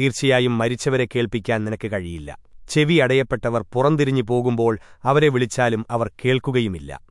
തീർച്ചയായും മരിച്ചവരെ കേൾപ്പിക്കാൻ നിനക്ക് കഴിയില്ല. ചെവി അടയപ്പെട്ടവർ പുറംതിരിഞ്ഞു പോകുമ്പോൾ അവരെ വിളിച്ചാലും അവർ കേൾക്കുകയുമില്ല.